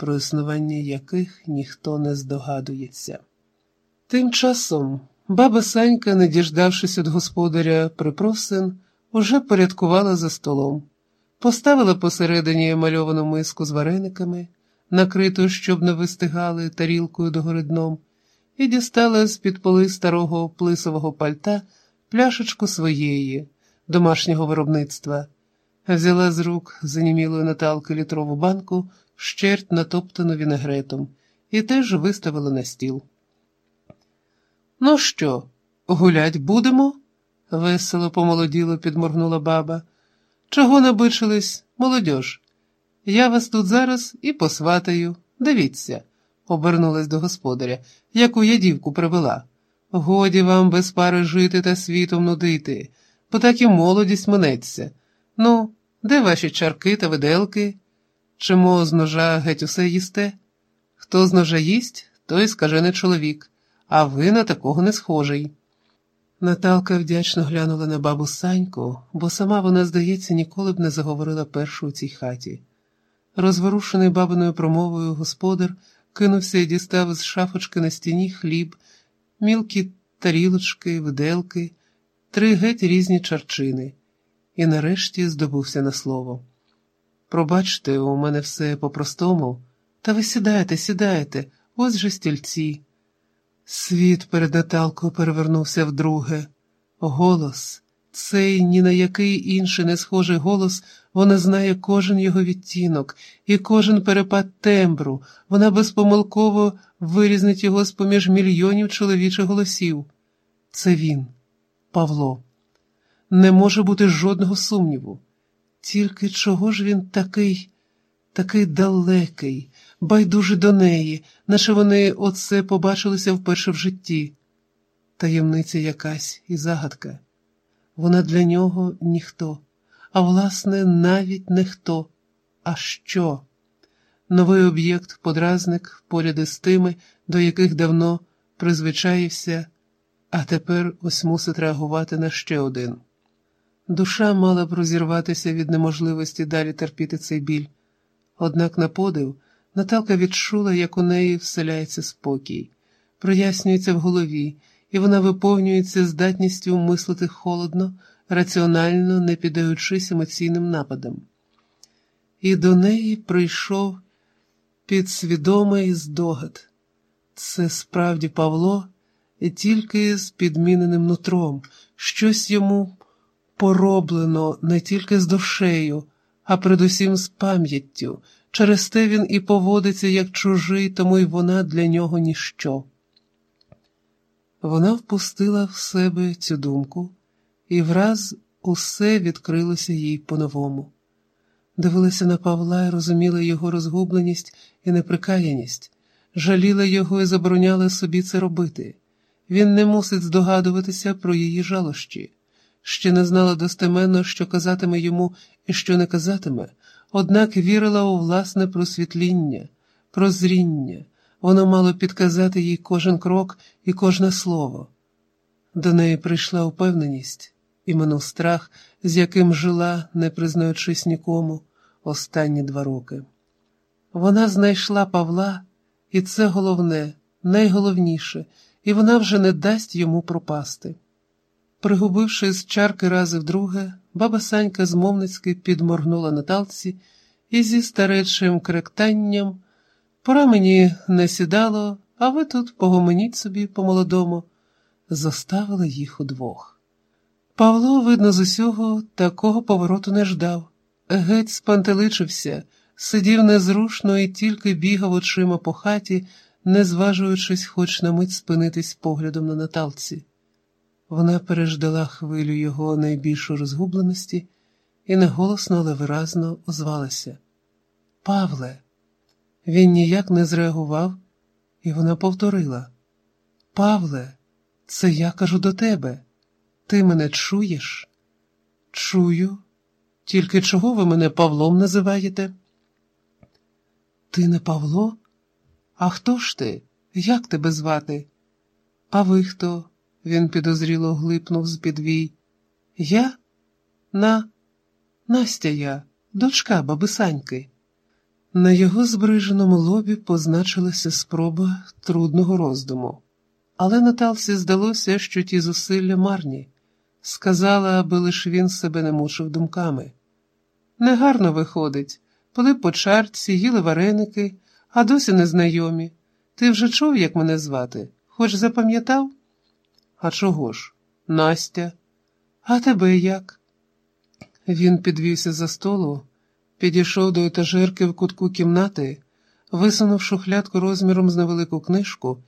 про існування яких ніхто не здогадується. Тим часом баба Санька, не діждавшись від господаря припросин, уже порядкувала за столом, поставила посередині мальовану миску з варениками, накриту, щоб не вистигали тарілкою догори дном, і дістала з під поли старого плисового пальта пляшечку своєї, домашнього виробництва, взяла з рук занімілої Наталки літрову банку, щерть натоптану вінегретом, і теж виставила на стіл. Ну що, гулять будемо? весело помолоділо підморгнула баба. Чого набичились, молодьож? Я вас тут зараз і посватаю. Дивіться, обернулась до господаря, яку я дівку привела. Годі вам без пари жити та світом нудити, бо так і молодість минеться. Ну, де ваші чарки та виделки? Чимо з ножа геть усе їсте? Хто з ножа їсть, той скажений чоловік, а ви на такого не схожий. Наталка вдячно глянула на бабу Саньку, бо сама вона, здається, ніколи б не заговорила першу у цій хаті. Розворушений бабиною промовою господар кинувся і дістав з шафочки на стіні хліб, мілкі тарілочки, виделки, три геть різні чарчини, і нарешті здобувся на слово. Пробачте, у мене все по-простому, та ви сідайте, сідайте, ось же стільці. Світ перед Наталкою перевернувся вдруге. Голос, цей ні на який інший не схожий голос, вона знає кожен його відтінок і кожен перепад тембру, вона безпомилково вирізнить його з поміж мільйонів чоловічих голосів. Це він, Павло. Не може бути жодного сумніву. Тільки чого ж він такий, такий далекий, байдужий до неї, наче вони оце побачилися вперше в житті. Таємниця якась і загадка. Вона для нього ніхто, а власне, навіть не хто. А що? Новий об'єкт, подразник поряд із тими, до яких давно призвичаївся, а тепер ось мусить реагувати на ще один. Душа мала б розірватися від неможливості далі терпіти цей біль. Однак на подив Наталка відчула, як у неї вселяється спокій, прояснюється в голові, і вона виповнюється здатністю мислити холодно, раціонально, не піддаючись емоційним нападам. І до неї прийшов підсвідомий здогад. Це справді Павло, і тільки з підміненим нутром, щось йому пороблено не тільки з душею, а передусім з пам'яттю. Через те він і поводиться як чужий, тому й вона для нього ніщо. Вона впустила в себе цю думку, і враз усе відкрилося їй по-новому. Дивилася на Павла і розуміла його розгубленість і неприкаяність, жаліла його і забороняла собі це робити. Він не мусить здогадуватися про її жалощі. Ще не знала достеменно, що казатиме йому і що не казатиме, однак вірила у власне просвітління, прозріння, воно мало підказати їй кожен крок і кожне слово. До неї прийшла упевненість і минув страх, з яким жила, не признаючись нікому, останні два роки. Вона знайшла Павла, і це головне, найголовніше, і вона вже не дасть йому пропасти. Пригубивши з чарки рази вдруге, баба Санька змовницьки підморгнула Наталці і зі старечим кректанням пора мені не сідало, а ви тут погомоніть собі по-молодому, заставила їх удвох. Павло, видно, з усього такого повороту не ждав, геть спантеличився, сидів незрушно і тільки бігав очима по хаті, не зважуючись хоч на мить спинитись поглядом на Наталці. Вона переждала хвилю його найбільшої розгубленості і неголосно, але виразно озвалася. Павле, він ніяк не зреагував, і вона повторила: Павле, це я кажу до тебе. Ти мене чуєш? Чую. Тільки чого ви мене Павлом називаєте? Ти не Павло? А хто ж ти? Як тебе звати? А ви хто? Він підозріло глипнув з підвій. Я? На, Настя я, дочка баби Саньки. На його збриженому лобі позначилася спроба трудного роздуму, але Наталці здалося, що ті зусилля марні. Сказала, аби лиш він себе не мучив думками. Негарно виходить, пили по чарці, їли вареники, а досі незнайомі. Ти вже чув, як мене звати? Хоч запам'ятав? А чого ж? Настя. А тебе як? Він підвівся за столу, підійшов до етажерки в кутку кімнати, висунув шухлядку розміром з невелику книжку